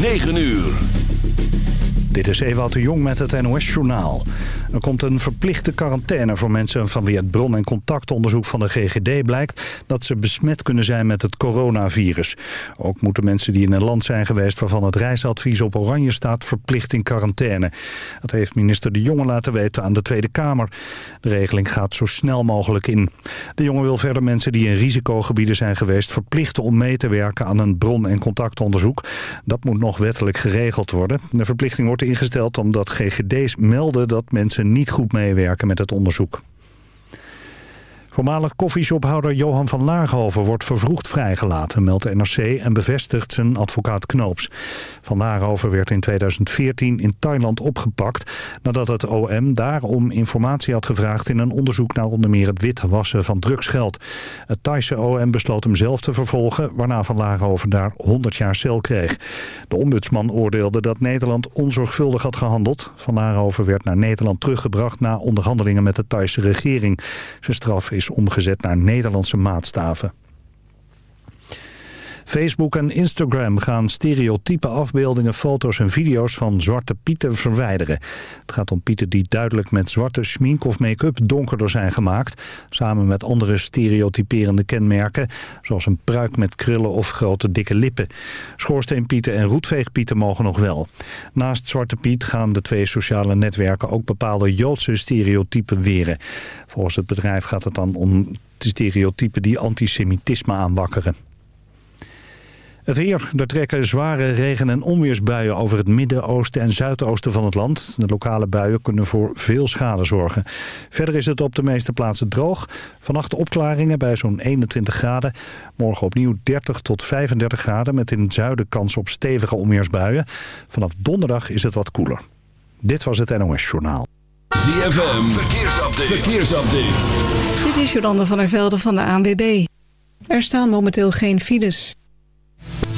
9 uur. Dit is Ewout de Jong met het NOS-journaal. Er komt een verplichte quarantaine voor mensen van wie het bron- en contactonderzoek van de GGD blijkt dat ze besmet kunnen zijn met het coronavirus. Ook moeten mensen die in een land zijn geweest waarvan het reisadvies op oranje staat verplicht in quarantaine. Dat heeft minister De Jonge laten weten aan de Tweede Kamer. De regeling gaat zo snel mogelijk in. De Jonge wil verder mensen die in risicogebieden zijn geweest verplichten om mee te werken aan een bron- en contactonderzoek. Dat moet nog wettelijk geregeld worden. De verplichting wordt ingesteld omdat GGD's melden dat mensen niet goed meewerken met het onderzoek. Voormalig koffieshophouder Johan van Laarhoven wordt vervroegd vrijgelaten, meldt NRC en bevestigt zijn advocaat Knoops. Van Laarhoven werd in 2014 in Thailand opgepakt nadat het OM daarom informatie had gevraagd in een onderzoek naar onder meer het witwassen van drugsgeld. Het Thaise OM besloot hem zelf te vervolgen, waarna Van Laarhoven daar 100 jaar cel kreeg. De ombudsman oordeelde dat Nederland onzorgvuldig had gehandeld. Van Laarhoven werd naar Nederland teruggebracht na onderhandelingen met de Thaise regering. Zijn straf is omgezet naar Nederlandse maatstaven. Facebook en Instagram gaan stereotype afbeeldingen, foto's en video's van zwarte pieten verwijderen. Het gaat om pieten die duidelijk met zwarte schmink of make-up donkerder zijn gemaakt. Samen met andere stereotyperende kenmerken, zoals een pruik met krullen of grote dikke lippen. Schoorsteenpieten en roetveegpieten mogen nog wel. Naast Zwarte Piet gaan de twee sociale netwerken ook bepaalde Joodse stereotypen weren. Volgens het bedrijf gaat het dan om stereotypen die antisemitisme aanwakkeren. Het weer. Er trekken zware regen- en onweersbuien over het midden, oosten en zuidoosten van het land. De lokale buien kunnen voor veel schade zorgen. Verder is het op de meeste plaatsen droog. Vannacht opklaringen bij zo'n 21 graden. Morgen opnieuw 30 tot 35 graden met in het zuiden kans op stevige onweersbuien. Vanaf donderdag is het wat koeler. Dit was het NOS Journaal. ZFM. Verkeersupdate. Verkeersupdate. Dit is Jolande van der Velde van de ANWB. Er staan momenteel geen files.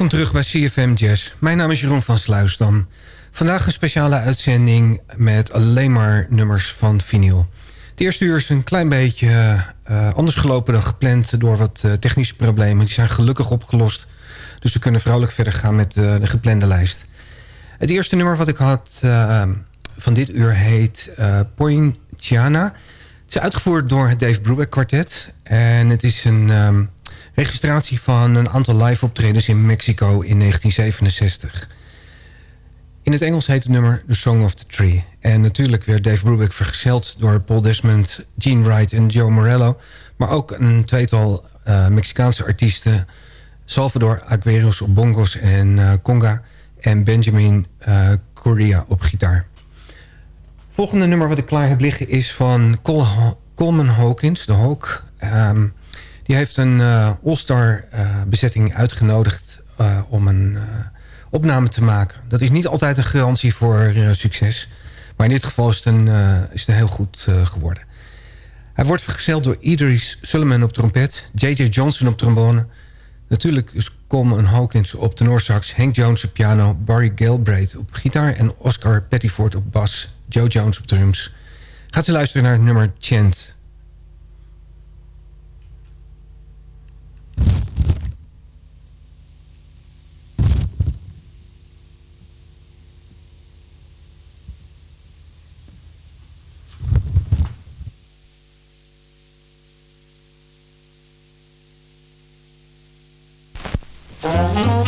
Welkom terug bij CFM Jazz. Mijn naam is Jeroen van Sluisdam. Vandaag een speciale uitzending met alleen maar nummers van vinyl. Het eerste uur is een klein beetje uh, anders gelopen dan gepland... door wat uh, technische problemen. Die zijn gelukkig opgelost. Dus we kunnen vrolijk verder gaan met uh, de geplande lijst. Het eerste nummer wat ik had van dit uur heet Poinciana. Het is uitgevoerd door het Dave Brubeck kwartet. En het is een... Um, registratie van een aantal live optredens in Mexico in 1967. In het Engels heet het nummer The Song of the Tree. En natuurlijk werd Dave Brubeck vergezeld door Paul Desmond, Gene Wright en Joe Morello. Maar ook een tweetal uh, Mexicaanse artiesten. Salvador Agueros op bongos en uh, conga. En Benjamin uh, Correa op gitaar. Volgende nummer wat ik klaar heb liggen is van Col Coleman Hawkins, de Hawk. Um, die heeft een uh, all-star uh, bezetting uitgenodigd uh, om een opname te maken. Dat is niet altijd een garantie voor succes. Maar in dit geval is het, een, is het heel goed geworden. Hij wordt vergezeld door Idris Sullivan op trompet... J.J. Johnson op trombone... Natuurlijk is Coleman Hawkins op tenorsax... Hank Jones op piano... Barry Galbraith op gitaar... en Oscar Pettiford op bas... Joe Jones op drums. Gaat u luisteren naar het nummer Chant... Música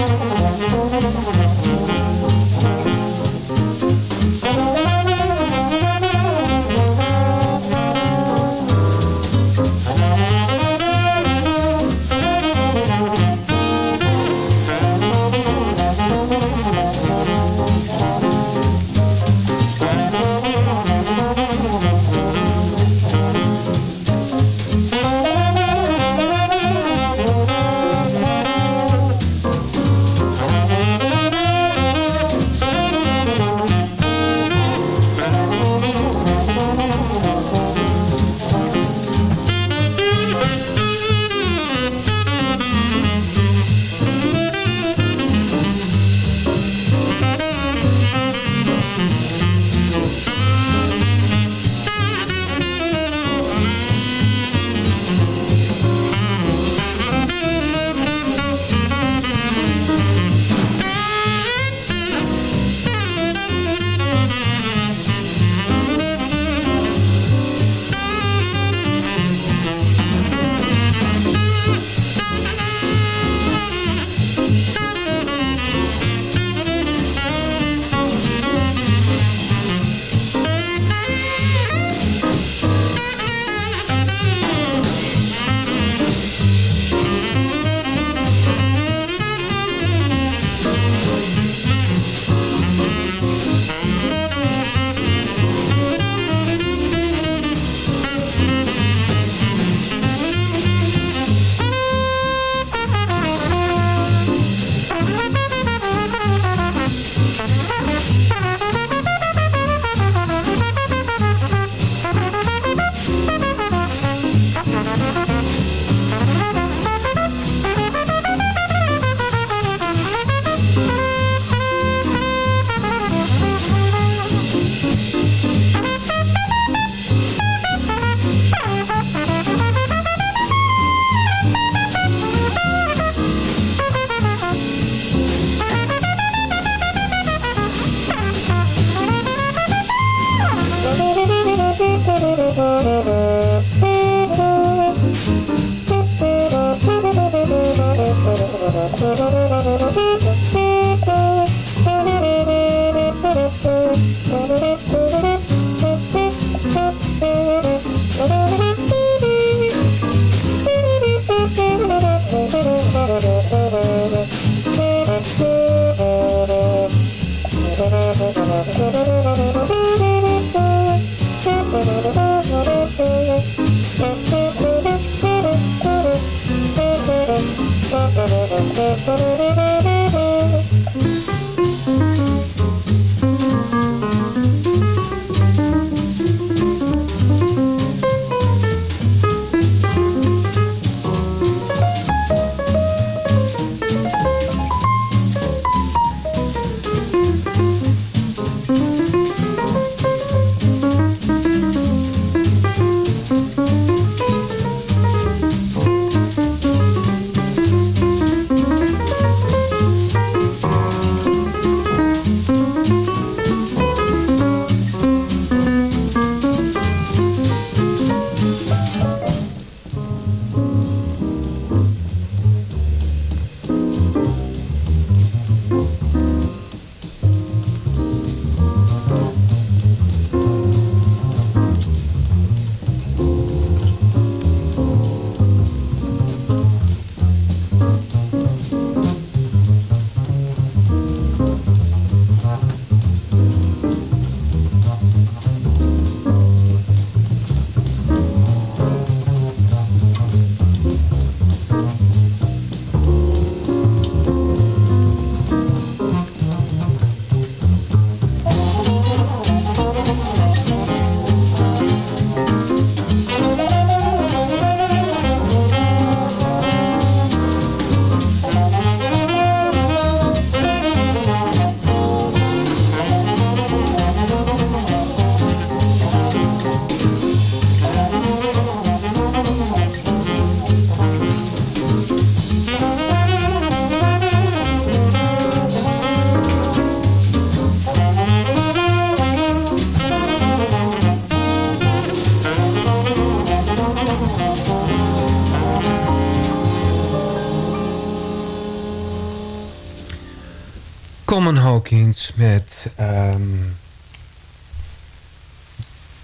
Hawkins met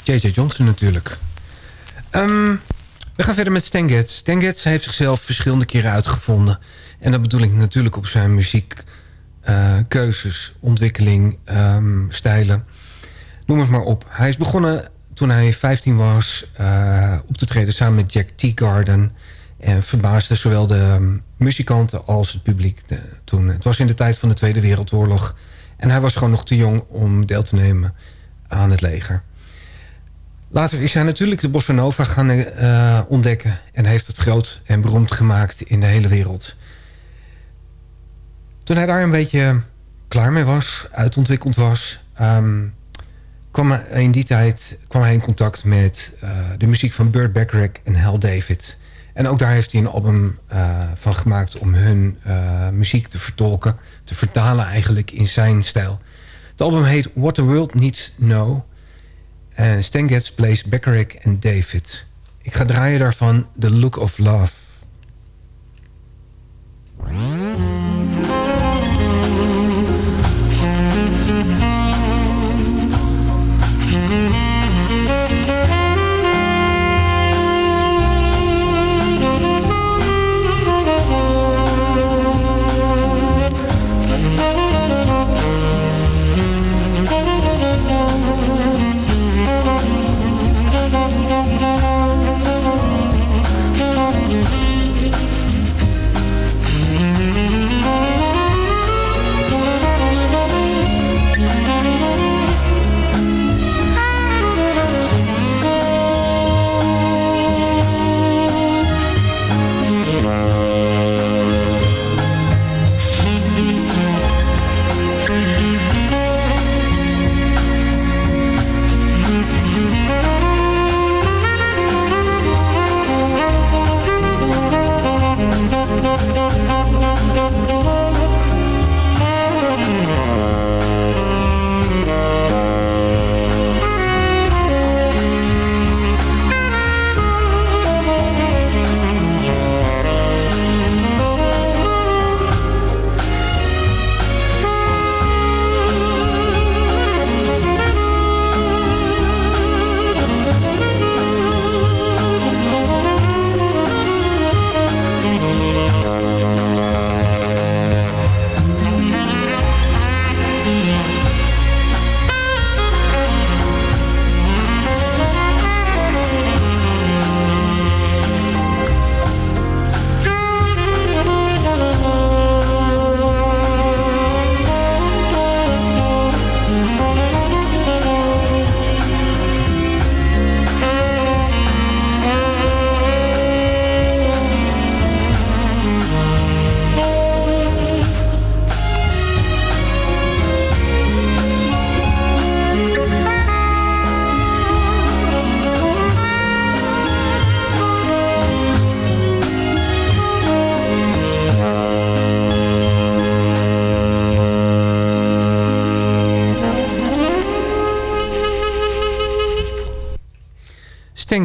J.J. Johnson natuurlijk. Um, we gaan verder met Stan Getz. Stan heeft zichzelf verschillende keren uitgevonden. En dat bedoel ik natuurlijk op zijn muziekkeuzes, uh, ontwikkeling, um, stijlen. Noem het maar op. Hij is begonnen toen hij 15 was uh, op te treden samen met Jack Teagarden... En verbaasde zowel de um, muzikanten als het publiek de, toen. Het was in de tijd van de Tweede Wereldoorlog. En hij was gewoon nog te jong om deel te nemen aan het leger. Later is hij natuurlijk de bossa nova gaan uh, ontdekken... en heeft het groot en beroemd gemaakt in de hele wereld. Toen hij daar een beetje klaar mee was, uitontwikkeld was... Um, kwam hij in die tijd kwam hij in contact met uh, de muziek van Burt Bacharach en Hal David... En ook daar heeft hij een album uh, van gemaakt om hun uh, muziek te vertolken. Te vertalen eigenlijk in zijn stijl. Het album heet What the World Needs Know. En Stan Getz plays Bacharach en David. Ik ga draaien daarvan The Look of Love.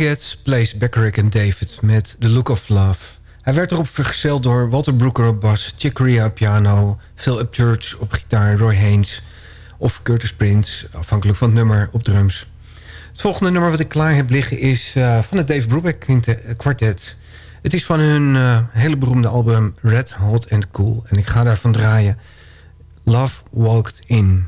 Getz plays Bacharach en David met The Look of Love. Hij werd erop vergezeld door Walter Brooker op bas, Chick Corea op piano... Phil Upchurch op gitaar, Roy Haynes of Curtis Prince... afhankelijk van het nummer op drums. Het volgende nummer wat ik klaar heb liggen is uh, van het Dave Brubeck kwartet. Het is van hun uh, hele beroemde album Red, Hot and Cool. En ik ga daarvan draaien Love Walked In.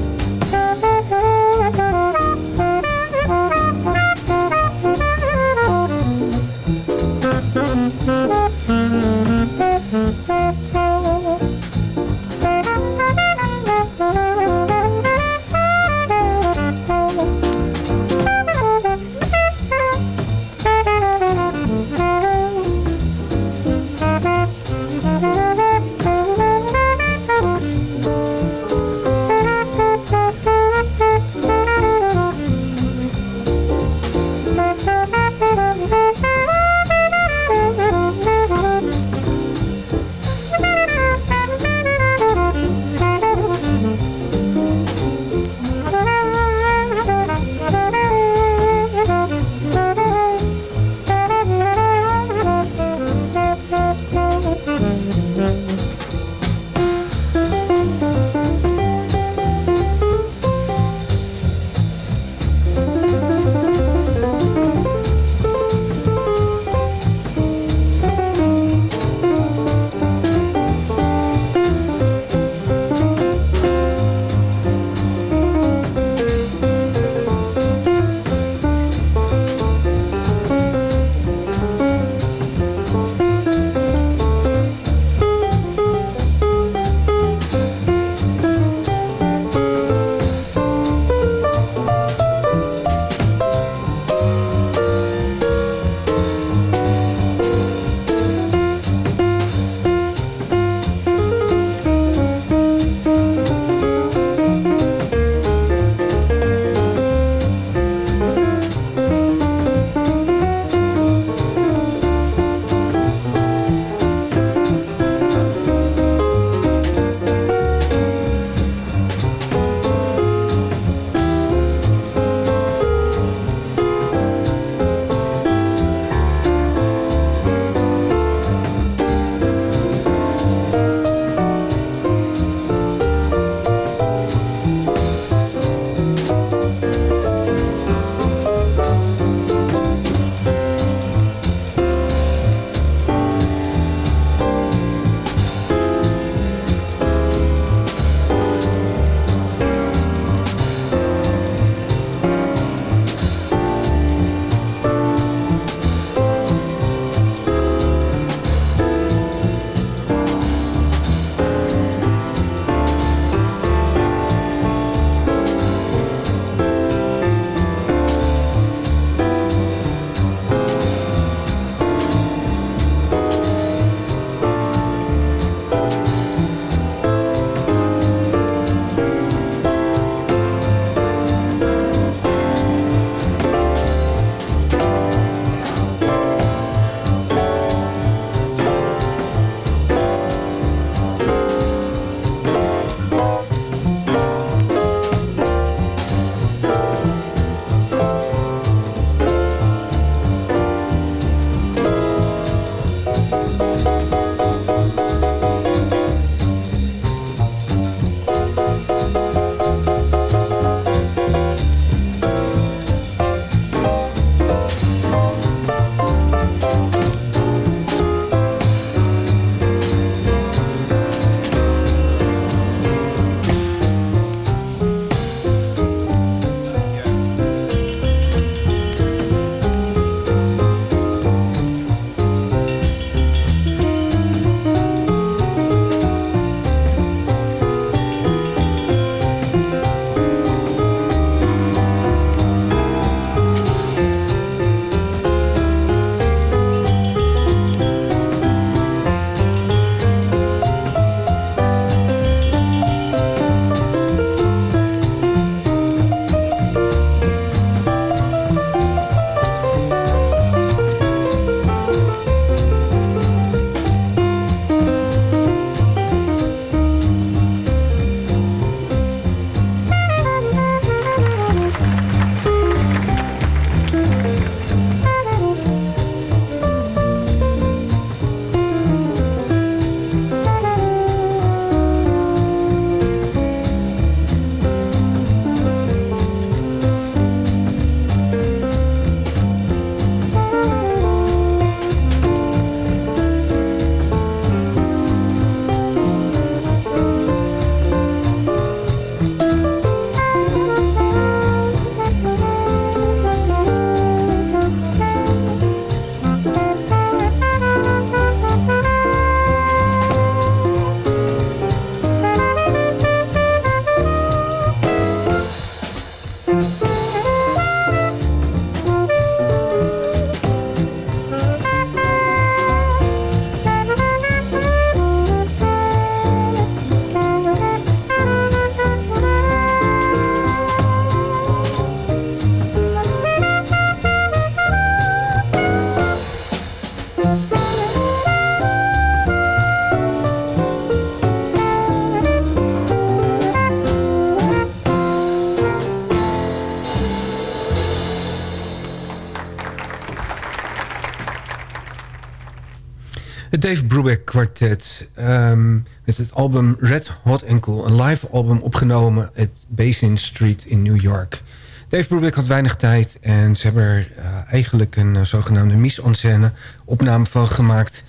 Dave Brubeck Quartet. Um, met het album Red Hot Cool. Een live album opgenomen at Basin Street in New York. Dave Brubeck had weinig tijd. En ze hebben er uh, eigenlijk een uh, zogenaamde mise-en-scène opname van gemaakt.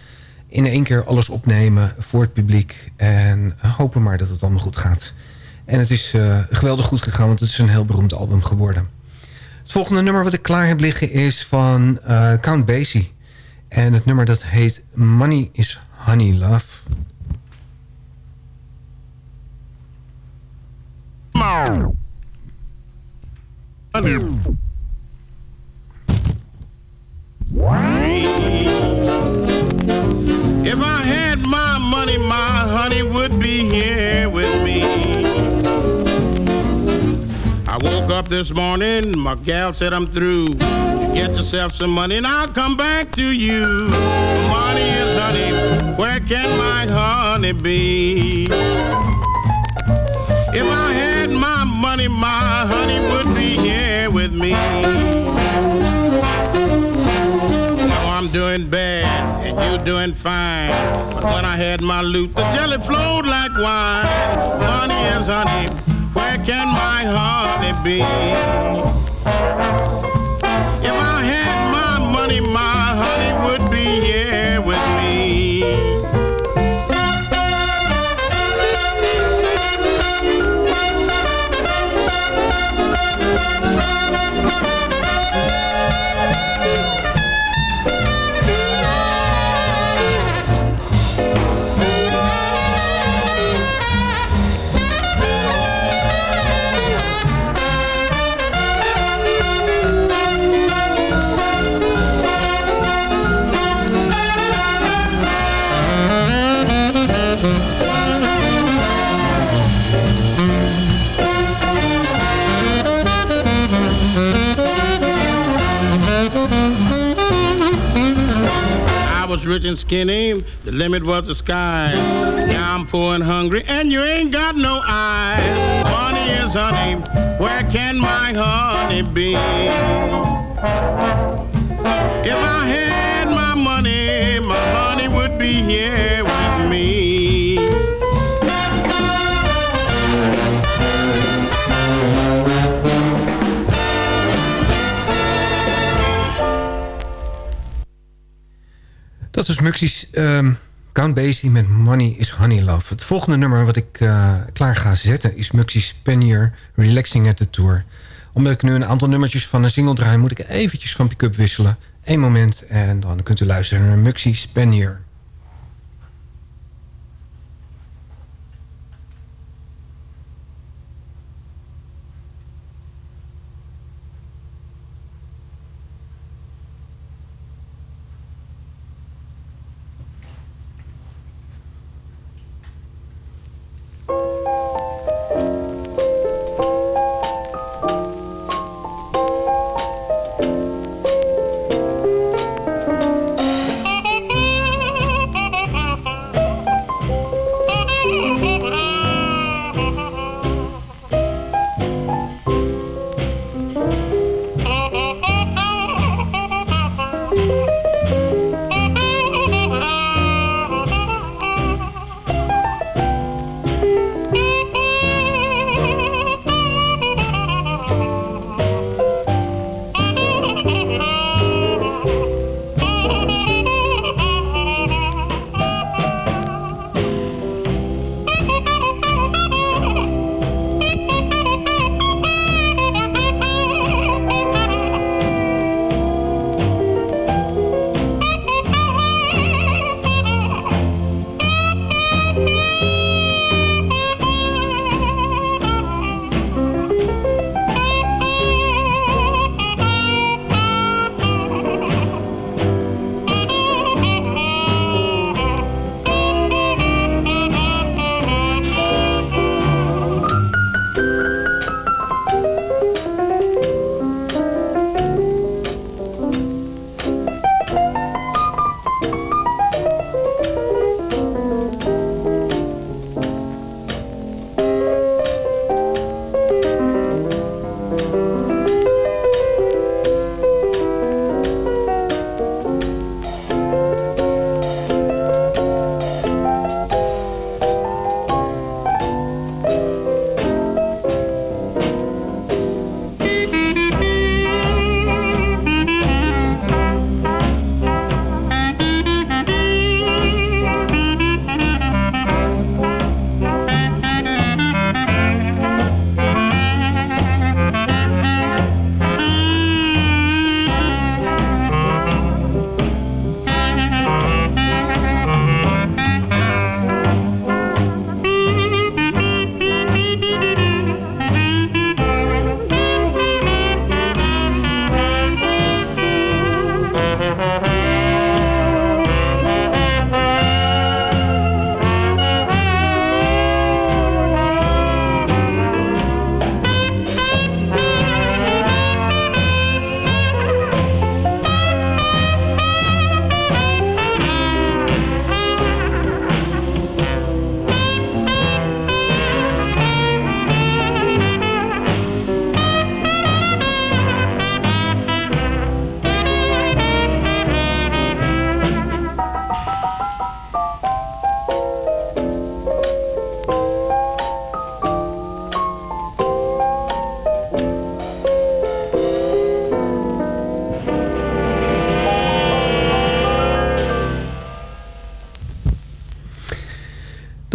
In één keer alles opnemen voor het publiek. En hopen maar dat het allemaal goed gaat. En het is geweldig goed gegaan. Want het is een heel beroemd album geworden. Het volgende nummer wat ik klaar heb liggen is van Count Basie. En het nummer dat heet Money is Honey Love. If I had my money, my honey would be here with me. Up this morning, my gal said I'm through. Get yourself some money and I'll come back to you. Money is honey, where can my honey be? If I had my money, my honey would be here with me. Now I'm doing bad and you're doing fine. But when I had my loot, the jelly flowed like wine. Money is honey, where can my honey be? And skinny, the limit was the sky. Now I'm poor and hungry, and you ain't got no eyes. Money is honey, where can my honey be? If I had my money, my honey would be here with me. Dat is Muxies um, Count Basie met Money is Honey Love. Het volgende nummer wat ik uh, klaar ga zetten is Muxies Penier Relaxing at the Tour. Omdat ik nu een aantal nummertjes van een single draai... moet ik eventjes van pick-up wisselen. Eén moment en dan kunt u luisteren naar Muxies Penier.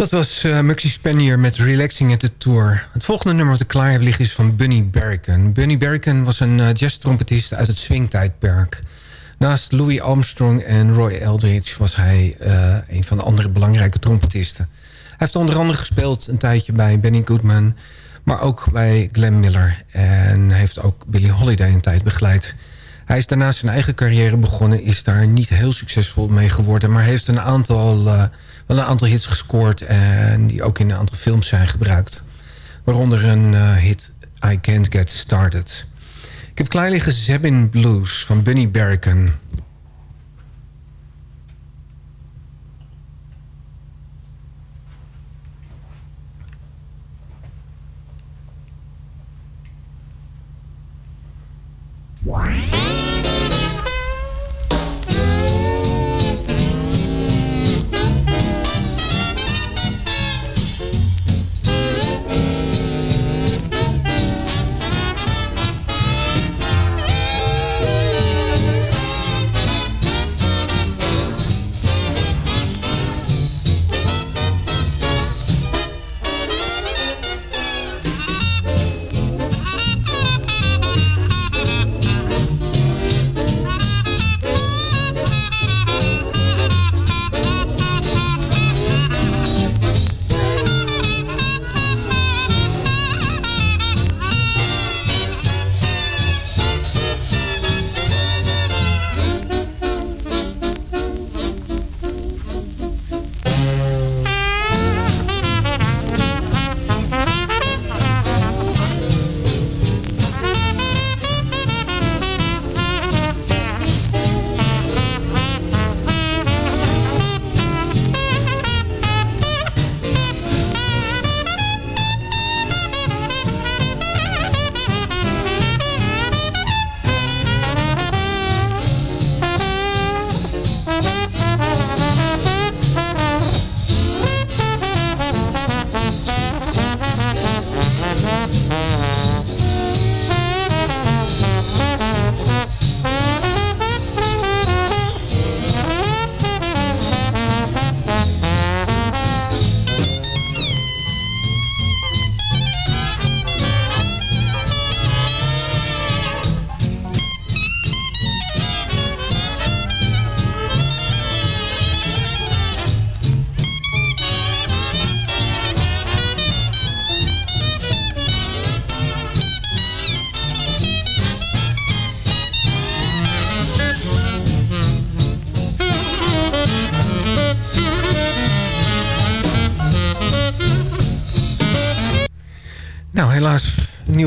Dat was uh, Muxie Spanier met Relaxing at the Tour. Het volgende nummer wat ik klaar heb liggen is van Bunny Berrican. Bunny Berrican was een uh, jazz-trompetist uit het swingtijdperk. Naast Louis Armstrong en Roy Eldridge was hij uh, een van de andere belangrijke trompetisten. Hij heeft onder andere gespeeld een tijdje bij Benny Goodman... maar ook bij Glenn Miller. En heeft ook Billie Holiday een tijd begeleid. Hij is daarna zijn eigen carrière begonnen... is daar niet heel succesvol mee geworden... maar heeft een aantal wel een aantal hits gescoord... en die ook in een aantal films zijn gebruikt. Waaronder een uh, hit I Can't Get Started. Ik heb klaar liggen Zebin Blues van Bunny Berrican...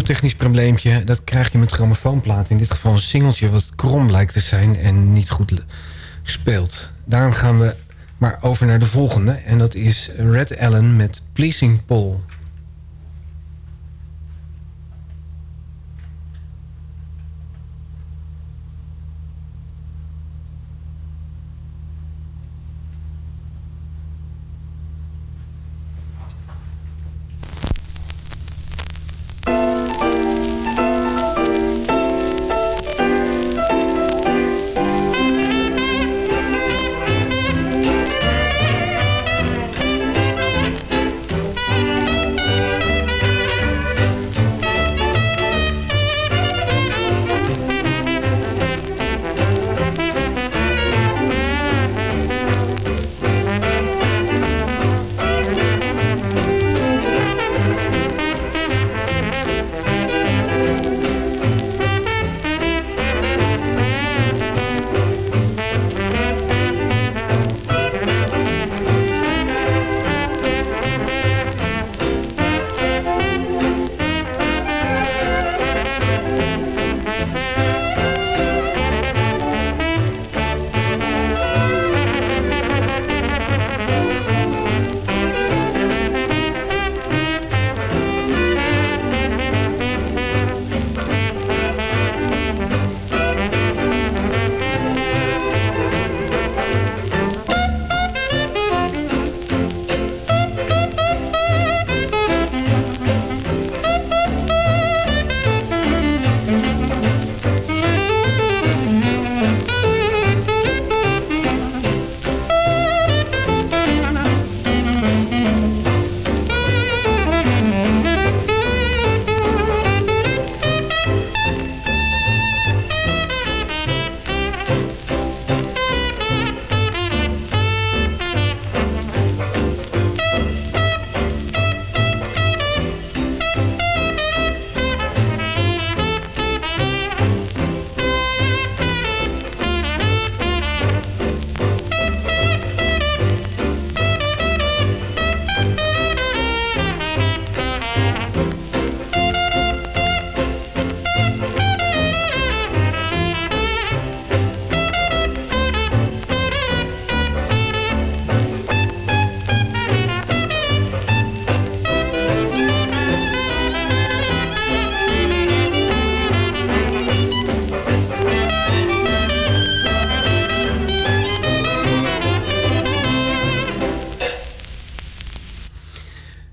technisch probleempje. Dat krijg je met grammofoonplaten. In dit geval een singeltje wat krom lijkt te zijn en niet goed speelt. Daarom gaan we maar over naar de volgende. En dat is Red Allen met Pleasing Paul.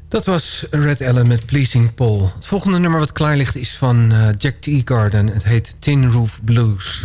Dat was Red Ellen met Pleasing Paul. Het volgende nummer wat klaar ligt is van uh, Jack Teagarden. Het heet Tin Roof Blues.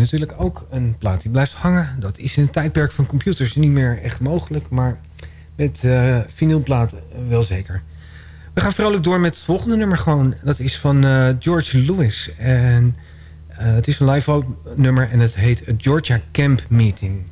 Natuurlijk ook een plaat die blijft hangen. Dat is in het tijdperk van computers niet meer echt mogelijk. Maar met uh, vinylplaten wel zeker. We gaan vrolijk door met het volgende nummer gewoon. Dat is van uh, George Lewis. En het is een live nummer en het heet Georgia Camp Meeting.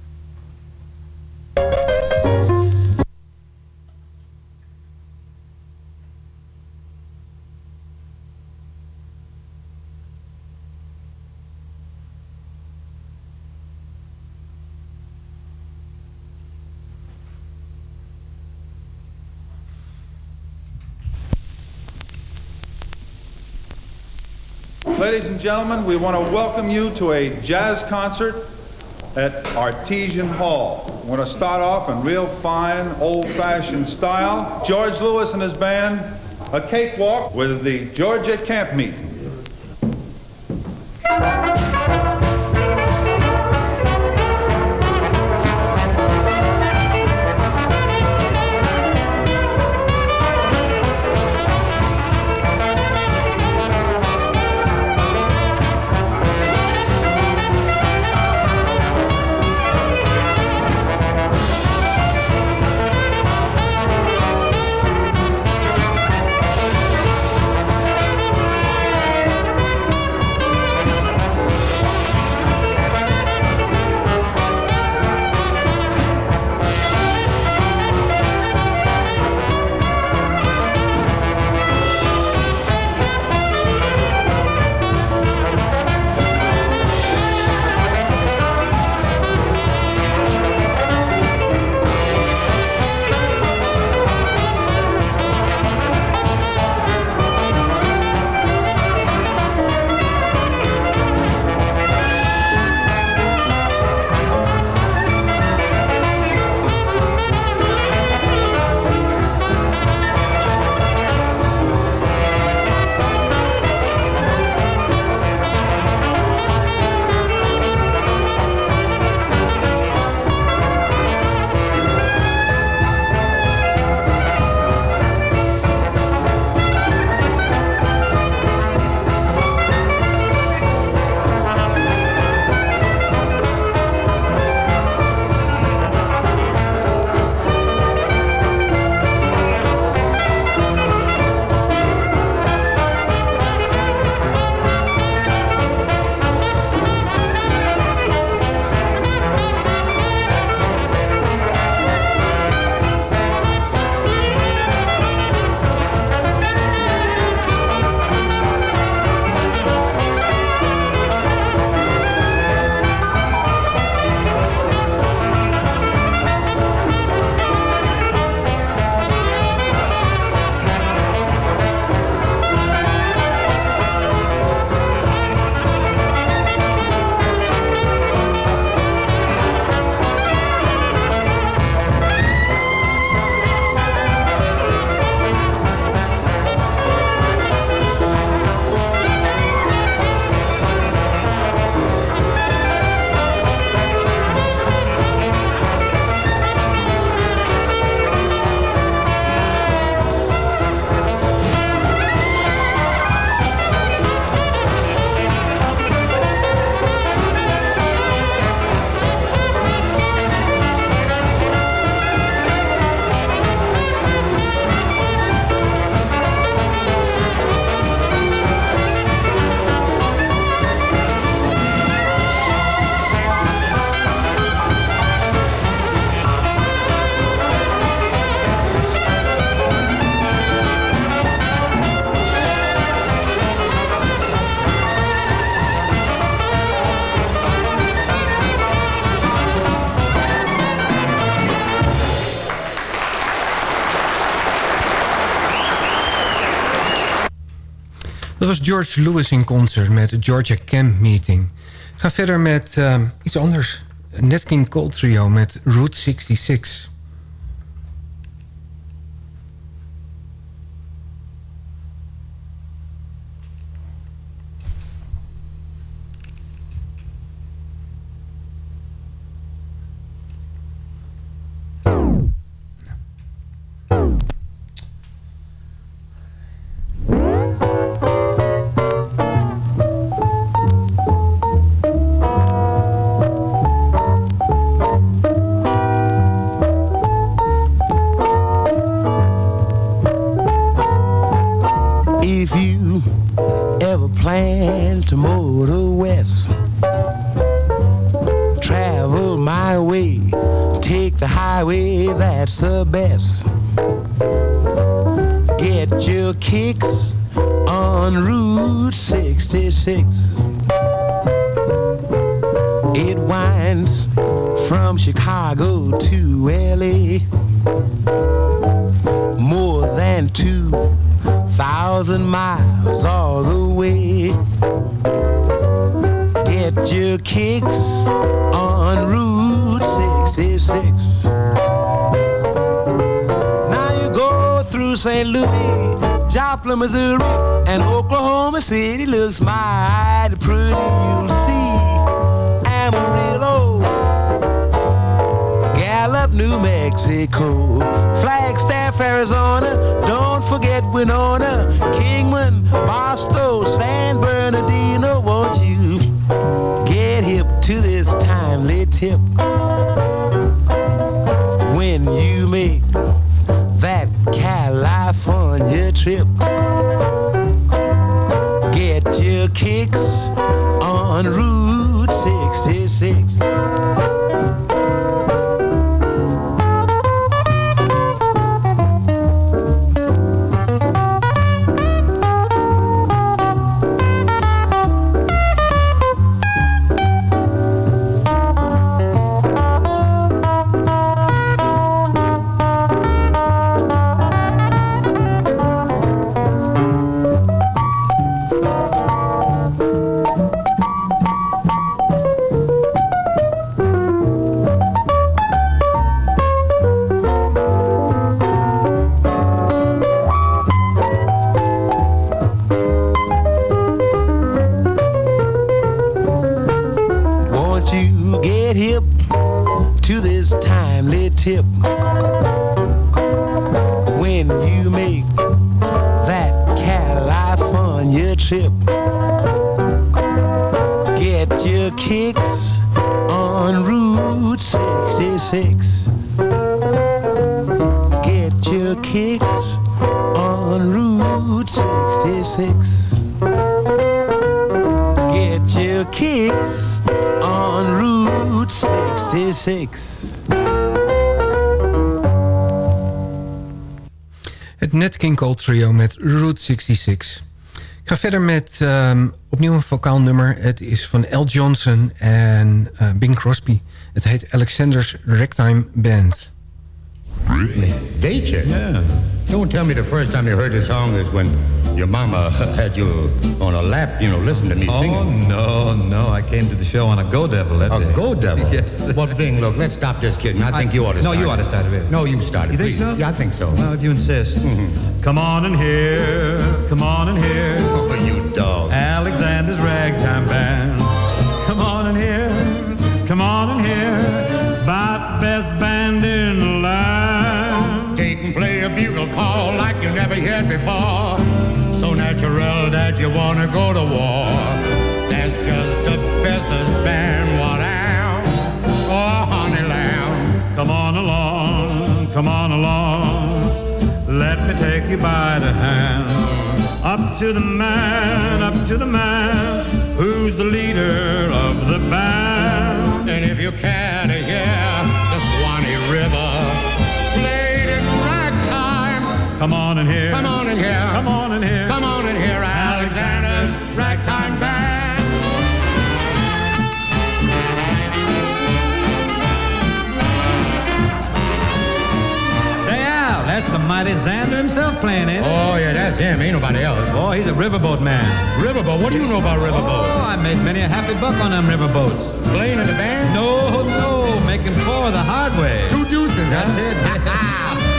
And gentlemen, we want to welcome you to a jazz concert at Artesian Hall. We're going to start off in real fine, old-fashioned style. George Lewis and his band, a cakewalk with the Georgia Camp Meeting. Dat was George Lewis in concert met Georgia Camp Meeting. Ga verder met uh, iets anders. Nat King Cole Trio met Route 66. Joplin, Missouri, and Oklahoma City looks mighty pretty. You'll see Amarillo, Gallup, New Mexico, Flagstaff, Arizona. Don't forget Winona, Kingman, Boston, San Bernardino. Won't you get hip to this timely tip? When you make trip, get your kicks on Route 66. 66. Het Nat King Cole Trio met Route 66. Ik ga verder met um, opnieuw een vocaal nummer. Het is van L. Johnson en uh, Bing Crosby. Het heet Alexander's Ragtime Band. Really? Date you? Yeah. Don't tell me the first time you heard this song is when your mama had you on a lap, you know, listen to me sing. oh, singing. no, no. I came to the show on a Go Devil that A day. go devil? Yes. Well, Bing, look, let's stop this kidding. I, I- think you ought to no, start you ought to start it, really. No, you started. it. You think please. so? Yeah, I think so. Well, if you insist. Mm-hmm. Come on in here, come on in here. Oh, you dog. Alexander's Ragtime Band. Come on in here, come on in here. About best band in the land. Take and play a bugle call like you never heard before. So natural that you wanna go to war. That's just the business band what out. Oh, honey lamb. Come on along, come on along. Let me take you by the hand. Up to the man, up to the man. Who's the leader of the band? And if you care Come on in here. come on in here. Come on in here. Come on in here, Alexander's Ragtime Band. Say Al, that's the mighty Alexander himself playing it. Oh, yeah, that's him. Ain't nobody else. Oh, he's a riverboat man. Riverboat? What do you know about riverboats? Oh, I made many a happy buck on them riverboats. Playing in the band? No, no, making four the hard way. Two deuces, That's huh? it.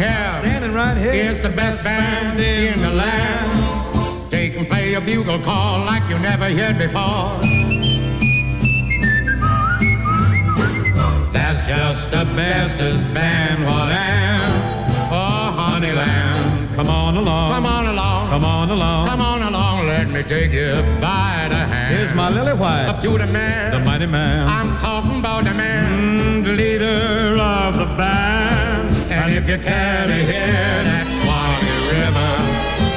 here. Standing right here. It's the best band in the land. They can play a bugle call like you never heard before. That's just the bestest band what am. Oh, Honeyland. Come on along. Come on along. Come on along. Come on along. Let me take you by the hand. Here's my lily white. Up to the man. The mighty man. I'm talking about the man. Mm, the leader of the band. If you care to hear that Swanee River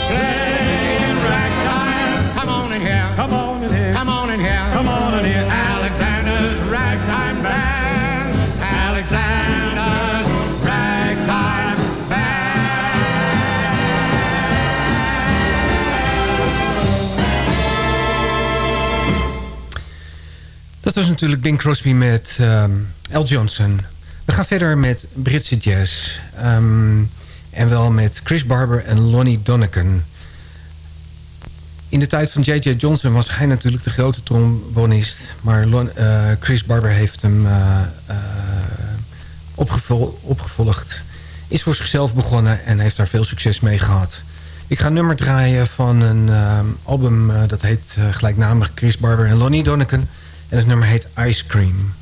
playing ragtime, come on in here. Come on in here. Come on in here. Come on in here. Alexander's Ragtime Band. Alexander's Ragtime band. Dat was natuurlijk Bing Crosby met ehm L. Johnson. Gaan verder met Britse jazz. Ehm, en wel met Chris Barber en Lonnie Donegan. In de tijd van J.J. Johnson was hij natuurlijk de grote trombonist. Maar eh, Chris Barber heeft hem eh, eh, opgevol- opgevolgd. Is voor zichzelf begonnen en heeft daar veel succes mee gehad. Ik ga een nummer draaien van een ehm, album dat heet gelijknamig Chris Barber en Lonnie Donegan. En het nummer heet Ice Cream.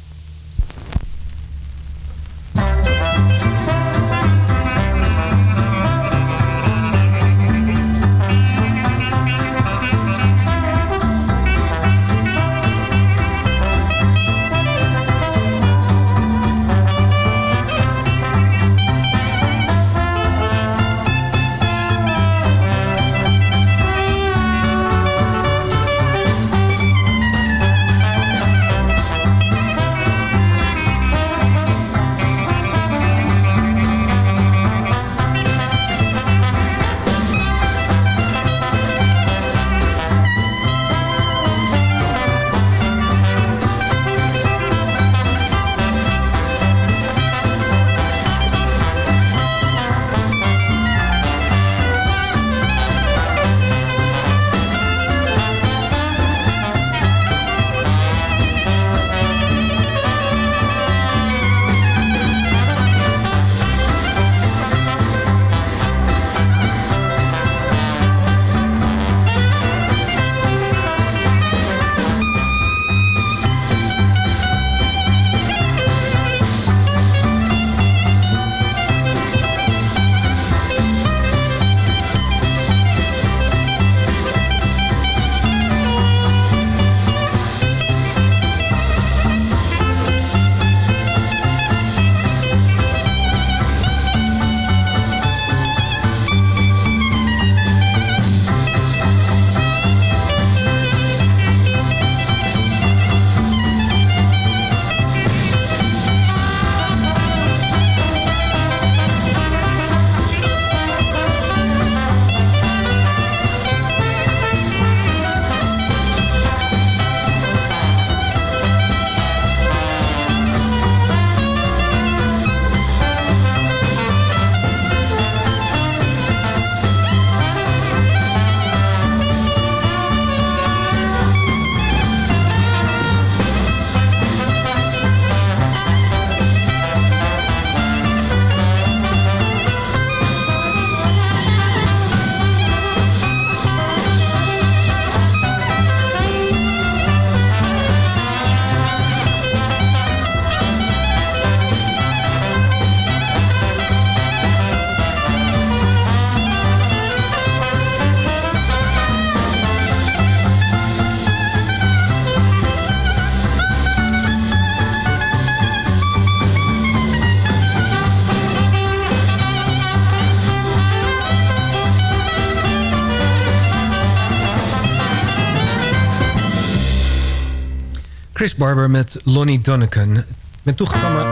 Chris Barber met Lonnie Donegan. Ben toegekomen...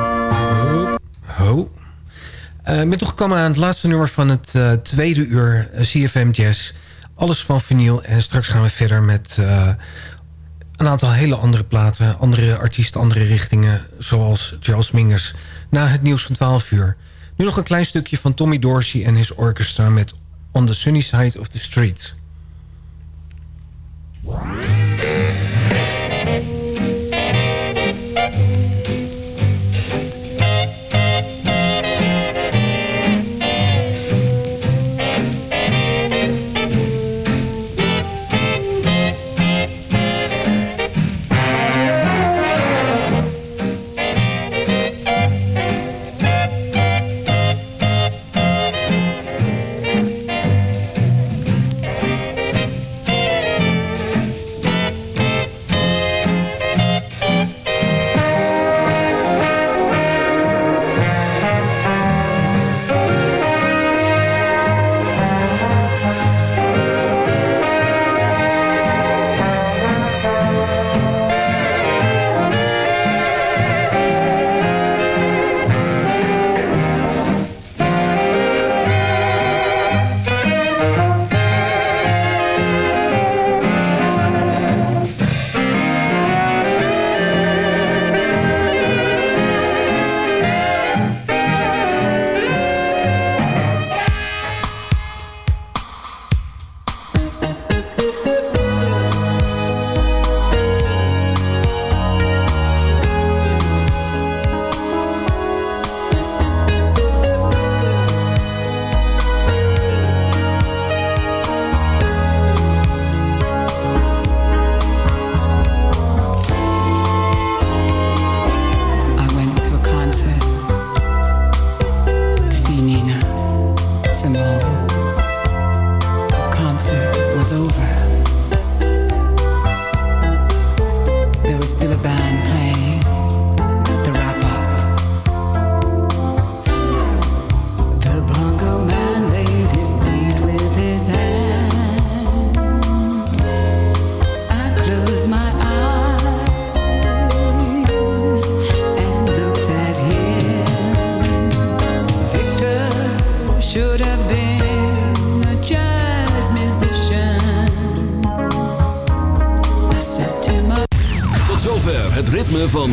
Ho. Eh, ik ben toegekomen aan het laatste nummer van het eh, tweede uur eh, CFM Jazz. Alles van vinyl. En straks gaan we verder met een aantal hele andere platen. Andere artiesten, andere richtingen. Zoals Charles Mingus. Na het nieuws van 12 uur. Nu nog een klein stukje van Tommy Dorsey en his orchestra met On the Sunny Side of the Street.